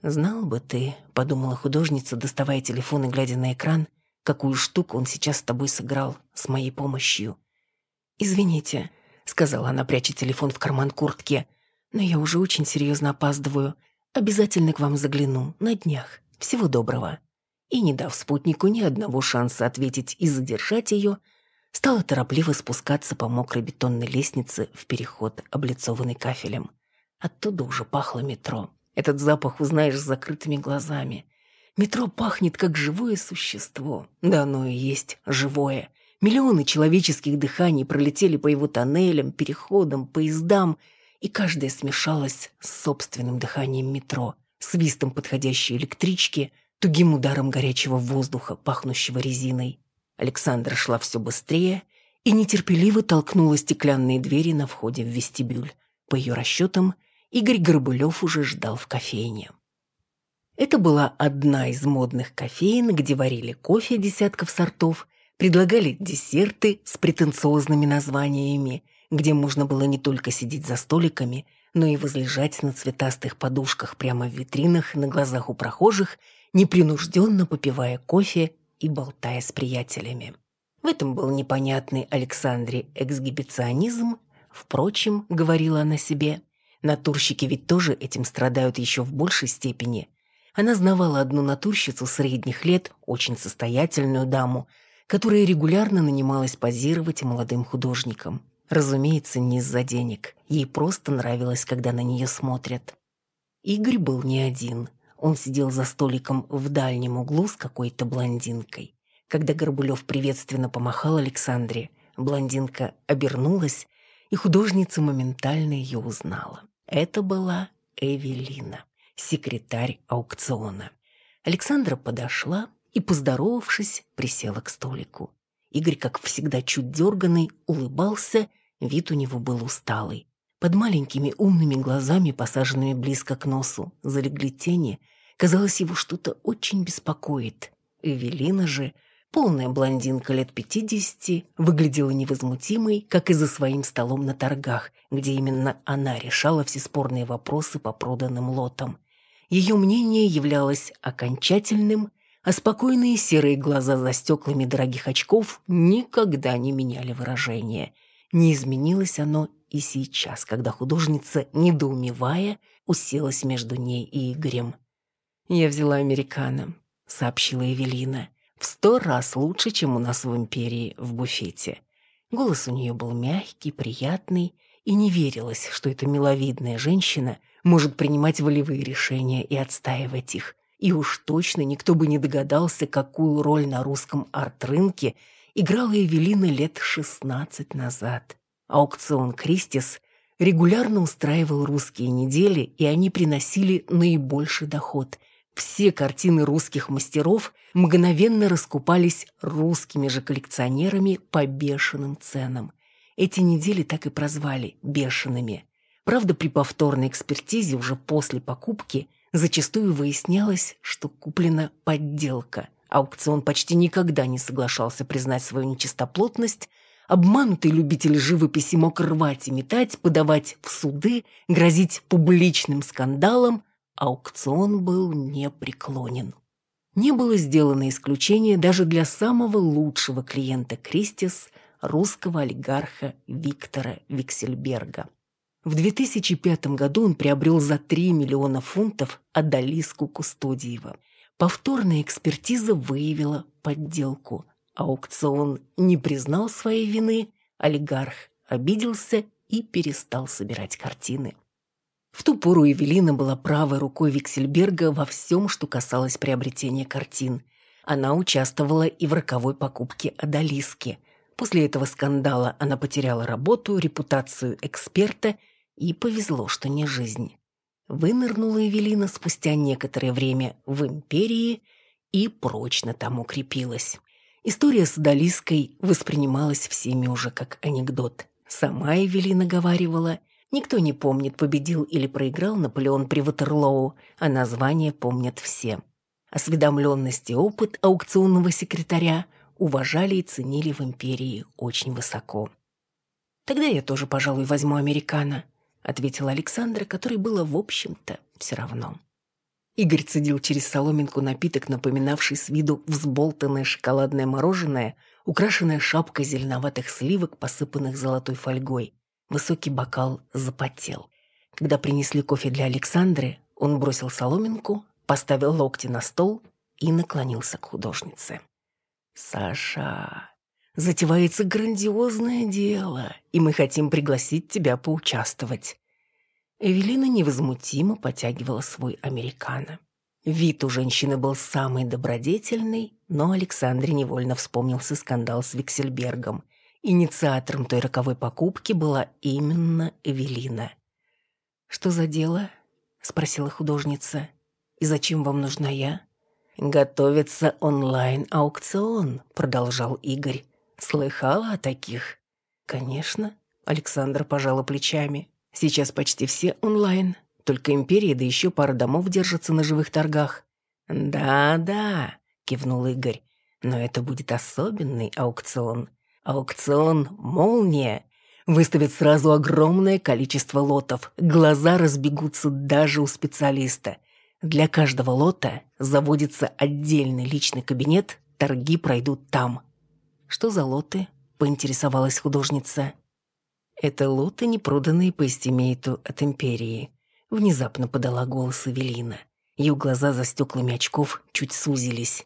«Знал бы ты», — подумала художница, доставая телефон и глядя на экран, какую штуку он сейчас с тобой сыграл с моей помощью. «Извините», — сказала она, пряча телефон в карман куртки. «Но я уже очень серьезно опаздываю. Обязательно к вам загляну на днях. Всего доброго». И, не дав спутнику ни одного шанса ответить и задержать ее, стала торопливо спускаться по мокрой бетонной лестнице в переход, облицованный кафелем. Оттуда уже пахло метро. Этот запах узнаешь с закрытыми глазами. Метро пахнет, как живое существо. Да оно и есть живое. Миллионы человеческих дыханий пролетели по его тоннелям, переходам, поездам, и каждое смешалось с собственным дыханием метро, свистом подходящей электрички, тугим ударом горячего воздуха, пахнущего резиной. Александра шла все быстрее и нетерпеливо толкнула стеклянные двери на входе в вестибюль. По ее расчетам, Игорь Горбулев уже ждал в кофейне. Это была одна из модных кофеин, где варили кофе десятков сортов предлагали десерты с претенциозными названиями, где можно было не только сидеть за столиками, но и возлежать на цветастых подушках прямо в витринах на глазах у прохожих, непринужденно попивая кофе и болтая с приятелями. В этом был непонятный Александре эксгибиционизм. Впрочем, говорила она себе, натурщики ведь тоже этим страдают еще в большей степени. Она знавала одну натурщицу средних лет, очень состоятельную даму, которая регулярно нанималась позировать молодым художникам. Разумеется, не из-за денег. Ей просто нравилось, когда на нее смотрят. Игорь был не один. Он сидел за столиком в дальнем углу с какой-то блондинкой. Когда Горбулев приветственно помахал Александре, блондинка обернулась, и художница моментально ее узнала. Это была Эвелина, секретарь аукциона. Александра подошла, и, поздоровавшись, присела к столику. Игорь, как всегда чуть дерганный, улыбался, вид у него был усталый. Под маленькими умными глазами, посаженными близко к носу, залегли тени. Казалось, его что-то очень беспокоит. Эвелина же, полная блондинка лет пятидесяти, выглядела невозмутимой, как и за своим столом на торгах, где именно она решала все спорные вопросы по проданным лотам. Ее мнение являлось окончательным а спокойные серые глаза за стеклами дорогих очков никогда не меняли выражение. Не изменилось оно и сейчас, когда художница, недоумевая, уселась между ней и Игорем. «Я взяла американо», — сообщила Эвелина. «В сто раз лучше, чем у нас в империи в буфете». Голос у нее был мягкий, приятный, и не верилось, что эта миловидная женщина может принимать волевые решения и отстаивать их. И уж точно никто бы не догадался, какую роль на русском арт-рынке играла Эвелина лет 16 назад. Аукцион «Кристис» регулярно устраивал русские недели, и они приносили наибольший доход. Все картины русских мастеров мгновенно раскупались русскими же коллекционерами по бешеным ценам. Эти недели так и прозвали «бешеными». Правда, при повторной экспертизе уже после покупки зачастую выяснялось, что куплена подделка. Аукцион почти никогда не соглашался признать свою нечистоплотность, Обманутый любитель живописи мог рвать и метать, подавать в суды, грозить публичным скандалом. Аукцион был непреклонен. Не было сделано исключение даже для самого лучшего клиента Кристис, русского олигарха Виктора Виксельберга. В 2005 году он приобрел за 3 миллиона фунтов Адалиску Кустодиева. Повторная экспертиза выявила подделку. Аукцион не признал своей вины, олигарх обиделся и перестал собирать картины. В ту пору Эвелина была правой рукой Виксельберга во всем, что касалось приобретения картин. Она участвовала и в роковой покупке Адалиски. После этого скандала она потеряла работу, репутацию эксперта и повезло, что не жизнь. Вынырнула Эвелина спустя некоторое время в империи и прочно там укрепилась. История с Адалиской воспринималась всеми уже как анекдот. Сама Эвелина говаривала, никто не помнит, победил или проиграл Наполеон при Ватерлоу, а название помнят все. Осведомленность и опыт аукционного секретаря уважали и ценили в империи очень высоко. «Тогда я тоже, пожалуй, возьму американо», — ответила Александра, которой было, в общем-то, все равно. Игорь цедил через соломинку напиток, напоминавший с виду взболтанное шоколадное мороженое, украшенное шапкой зеленоватых сливок, посыпанных золотой фольгой. Высокий бокал запотел. Когда принесли кофе для Александры, он бросил соломинку, поставил локти на стол и наклонился к художнице. «Саша, затевается грандиозное дело, и мы хотим пригласить тебя поучаствовать. Эвелина невозмутимо потягивала свой американо. Вид у женщины был самый добродетельный, но Александре невольно вспомнился скандал с Виксельбергом. Инициатором той роковой покупки была именно Эвелина. «Что за дело?» — спросила художница. «И зачем вам нужна я?» «Готовится онлайн-аукцион», — продолжал Игорь. «Слыхала о таких?» «Конечно», — Александра пожала плечами. Сейчас почти все онлайн. Только империя, да еще пара домов держатся на живых торгах. «Да-да», — кивнул Игорь. «Но это будет особенный аукцион. Аукцион «Молния». Выставят сразу огромное количество лотов. Глаза разбегутся даже у специалиста. Для каждого лота заводится отдельный личный кабинет, торги пройдут там. «Что за лоты?» — поинтересовалась художница. Это лоты, не проданные по эстимейту от Империи. Внезапно подала голос Эвелина. Ее глаза за стеклами очков чуть сузились.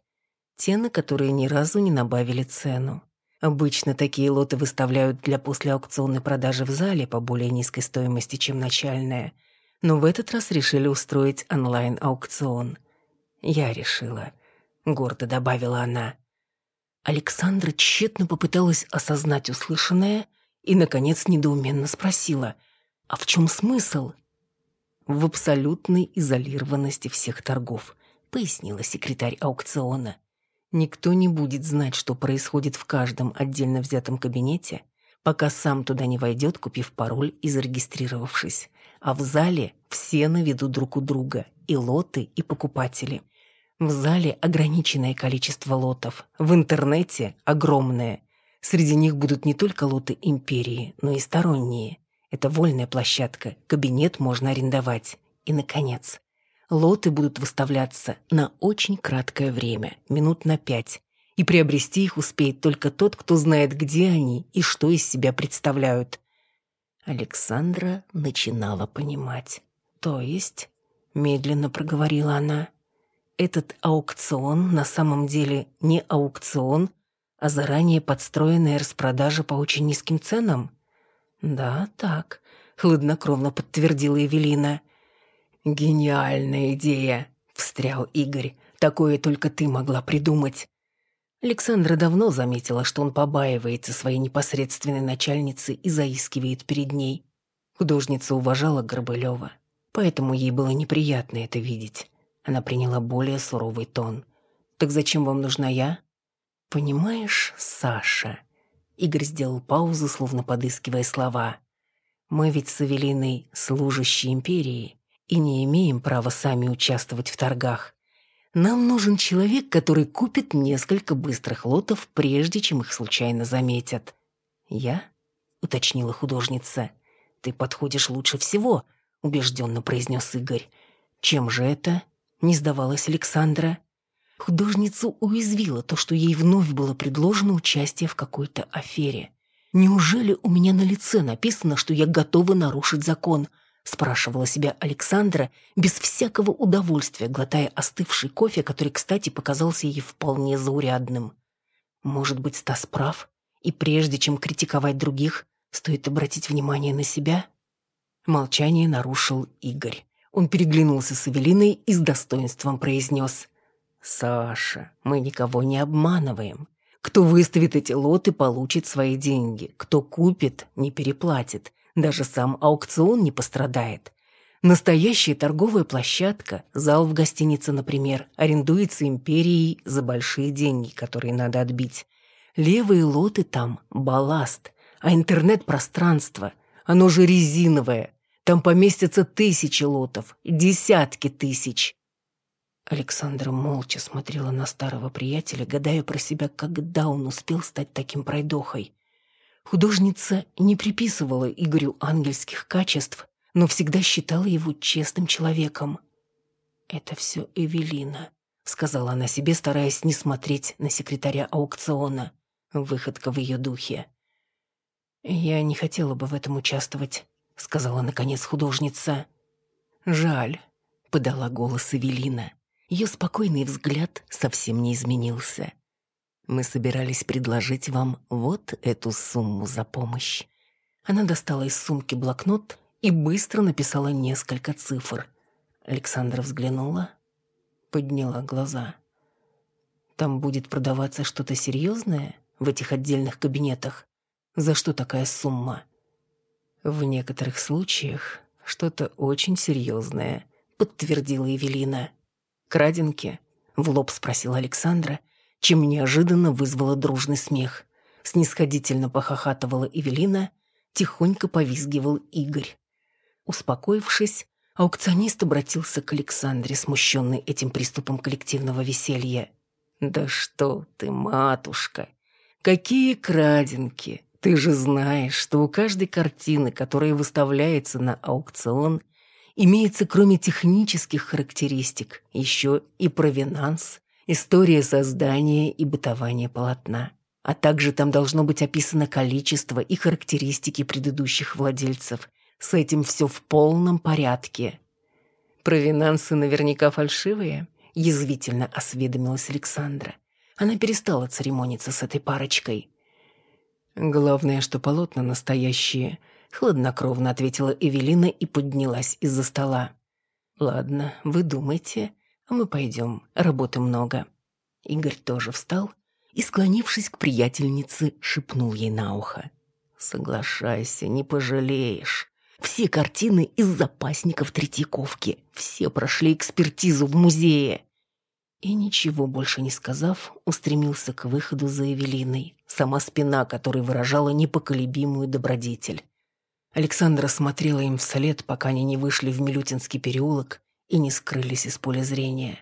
Те, на которые ни разу не набавили цену. Обычно такие лоты выставляют для послеаукционной продажи в зале по более низкой стоимости, чем начальная. Но в этот раз решили устроить онлайн-аукцион. Я решила. Гордо добавила она. Александра тщетно попыталась осознать услышанное, и, наконец, недоуменно спросила, «А в чем смысл?» «В абсолютной изолированности всех торгов», — пояснила секретарь аукциона. «Никто не будет знать, что происходит в каждом отдельно взятом кабинете, пока сам туда не войдет, купив пароль и зарегистрировавшись. А в зале все на виду друг у друга, и лоты, и покупатели». В зале ограниченное количество лотов, в интернете огромное. Среди них будут не только лоты империи, но и сторонние. Это вольная площадка, кабинет можно арендовать. И, наконец, лоты будут выставляться на очень краткое время, минут на пять, и приобрести их успеет только тот, кто знает, где они и что из себя представляют. Александра начинала понимать. То есть, медленно проговорила она, этот аукцион на самом деле не аукцион, а заранее подстроенная распродажа по очень низким ценам? Да, так, хладнокровно подтвердила Эвелина. Гениальная идея, встрял Игорь. Такое только ты могла придумать. Александра давно заметила, что он побаивается своей непосредственной начальницы и заискивает перед ней. Художница уважала Горбылева, поэтому ей было неприятно это видеть. Она приняла более суровый тон. «Так зачем вам нужна я?» «Понимаешь, Саша...» Игорь сделал паузу, словно подыскивая слова. «Мы ведь с Эвелиной служащие империи и не имеем права сами участвовать в торгах. Нам нужен человек, который купит несколько быстрых лотов, прежде чем их случайно заметят». «Я?» — уточнила художница. «Ты подходишь лучше всего», — убежденно произнес Игорь. «Чем же это?» — не сдавалась Александра. Художницу уязвило то, что ей вновь было предложено участие в какой-то афере. «Неужели у меня на лице написано, что я готова нарушить закон?» спрашивала себя Александра без всякого удовольствия, глотая остывший кофе, который, кстати, показался ей вполне заурядным. Может быть, Стас прав, и прежде чем критиковать других, стоит обратить внимание на себя? Молчание нарушил Игорь. Он переглянулся с Эвелиной и с достоинством произнес. «Саша, мы никого не обманываем. Кто выставит эти лоты, получит свои деньги. Кто купит, не переплатит. Даже сам аукцион не пострадает. Настоящая торговая площадка, зал в гостинице, например, арендуется империей за большие деньги, которые надо отбить. Левые лоты там – балласт, а интернет-пространство, оно же резиновое. Там поместятся тысячи лотов, десятки тысяч. Александра молча смотрела на старого приятеля, гадая про себя, когда он успел стать таким пройдохой. Художница не приписывала Игорю ангельских качеств, но всегда считала его честным человеком. «Это все Эвелина», — сказала она себе, стараясь не смотреть на секретаря аукциона. Выходка в ее духе. «Я не хотела бы в этом участвовать», — сказала, наконец, художница. «Жаль», — подала голос Эвелина. Ее спокойный взгляд совсем не изменился. Мы собирались предложить вам вот эту сумму за помощь». Она достала из сумки блокнот и быстро написала несколько цифр. Александра взглянула, подняла глаза. «Там будет продаваться что-то серьезное в этих отдельных кабинетах? За что такая сумма?» «В некоторых случаях что-то очень серьезное», — подтвердила Эвелина. «Краденки?» — в лоб спросила Александра — чем неожиданно вызвало дружный смех. Снисходительно похохатывала Эвелина, тихонько повизгивал Игорь. Успокоившись, аукционист обратился к Александре, смущенный этим приступом коллективного веселья. «Да что ты, матушка! Какие краденки! Ты же знаешь, что у каждой картины, которая выставляется на аукцион, имеется кроме технических характеристик еще и провинанс, история создания и бытования полотна. А также там должно быть описано количество и характеристики предыдущих владельцев. С этим все в полном порядке. Провинансы наверняка фальшивые, язвительно осведомилась Александра. Она перестала церемониться с этой парочкой. «Главное, что полотна настоящие», — хладнокровно ответила Эвелина и поднялась из-за стола. «Ладно, вы думайте, а мы пойдем, работы много». Игорь тоже встал и, склонившись к приятельнице, шепнул ей на ухо. «Соглашайся, не пожалеешь. Все картины из запасников Третьяковки. Все прошли экспертизу в музее». И ничего больше не сказав, устремился к выходу за Эвелиной, сама спина которой выражала непоколебимую добродетель. Александра смотрела им вслед, пока они не вышли в Милютинский переулок и не скрылись из поля зрения.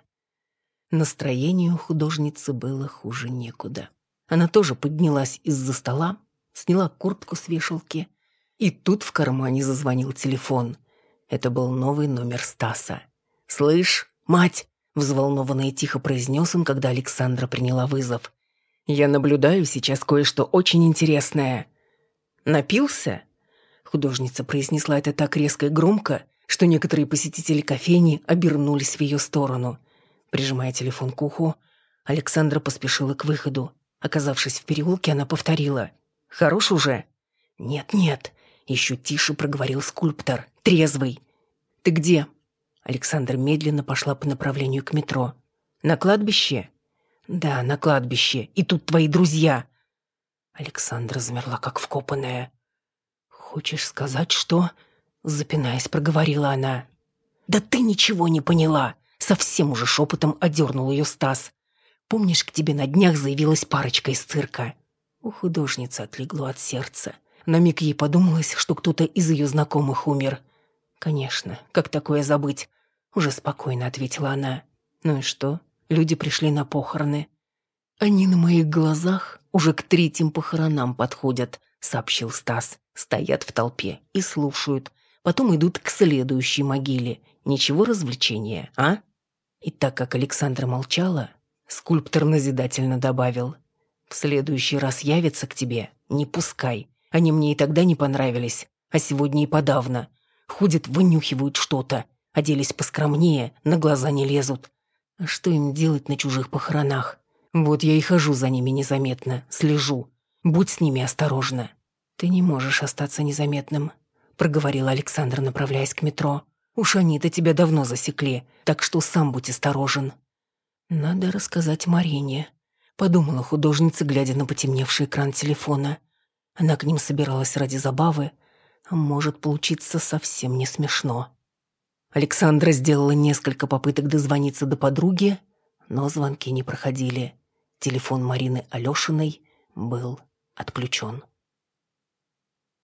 Настроению художницы было хуже некуда. Она тоже поднялась из-за стола, сняла куртку с вешалки, и тут в кармане зазвонил телефон. Это был новый номер Стаса. «Слышь, мать!» — взволнованно и тихо произнес он, когда Александра приняла вызов. «Я наблюдаю сейчас кое-что очень интересное». «Напился?» Художница произнесла это так резко и громко, что некоторые посетители кофейни обернулись в ее сторону. Прижимая телефон к уху, Александра поспешила к выходу. Оказавшись в переулке, она повторила. «Хорош уже?» «Нет-нет», — еще тише проговорил скульптор. «Трезвый». «Ты где?» Александра медленно пошла по направлению к метро. «На кладбище?» «Да, на кладбище. И тут твои друзья». Александра замерла, как вкопанная. «Хочешь сказать, что...» запинаясь, проговорила она. «Да ты ничего не поняла!» Совсем уже шепотом одернул ее Стас. «Помнишь, к тебе на днях заявилась парочка из цирка?» У художницы отлегло от сердца. На миг ей подумалось, что кто-то из ее знакомых умер. «Конечно, как такое забыть?» Уже спокойно ответила она. «Ну и что? Люди пришли на похороны». «Они на моих глазах уже к третьим похоронам подходят», сообщил Стас. «Стоят в толпе и слушают. Потом идут к следующей могиле. Ничего развлечения, а?» И так как Александра молчала, скульптор назидательно добавил. «В следующий раз явится к тебе, не пускай. Они мне и тогда не понравились, а сегодня и подавно. Ходят, вынюхивают что-то, оделись поскромнее, на глаза не лезут. А что им делать на чужих похоронах? Вот я и хожу за ними незаметно, слежу. Будь с ними осторожна». «Ты не можешь остаться незаметным», — проговорил Александр, направляясь к метро. Уж они-то тебя давно засекли, так что сам будь осторожен». «Надо рассказать Марине», — подумала художница, глядя на потемневший экран телефона. Она к ним собиралась ради забавы, может получиться совсем не смешно. Александра сделала несколько попыток дозвониться до подруги, но звонки не проходили. Телефон Марины Алешиной был отключен.